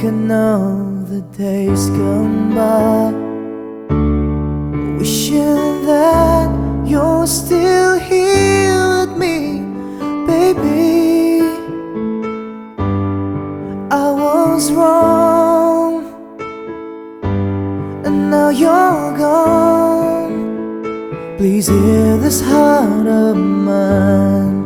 thinking of the days gone by, wishing that you're still here with me, baby. I was wrong, and now you're gone. Please hear this heart of mine.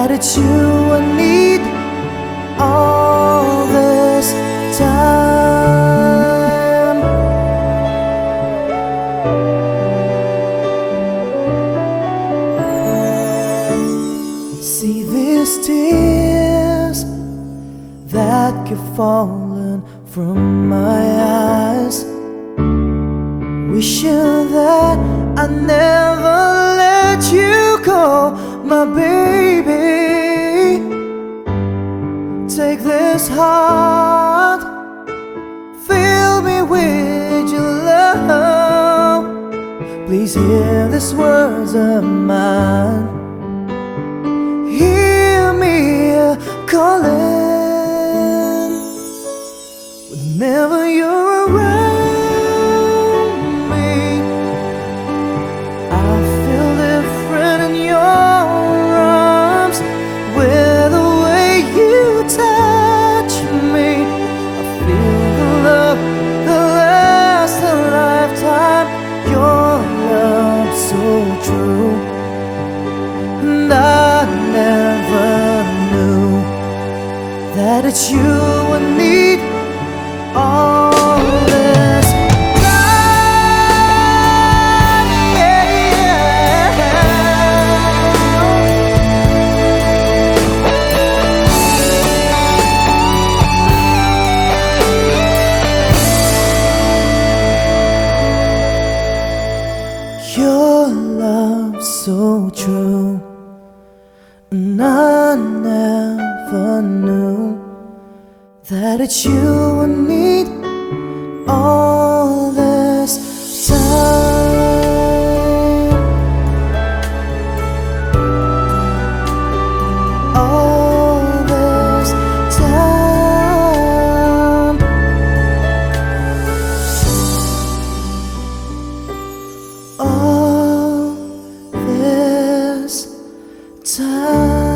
That it's you I need all this time. See these tears that keep falling from my eyes. Wishing that I never let you go, my baby. Take this heart, fill me with your love. Please hear these words of mine. Hear me calling that it's you I need all this time. Yeah. Your love so true, and I never knew that it's you I need all this time. All this time. All this time.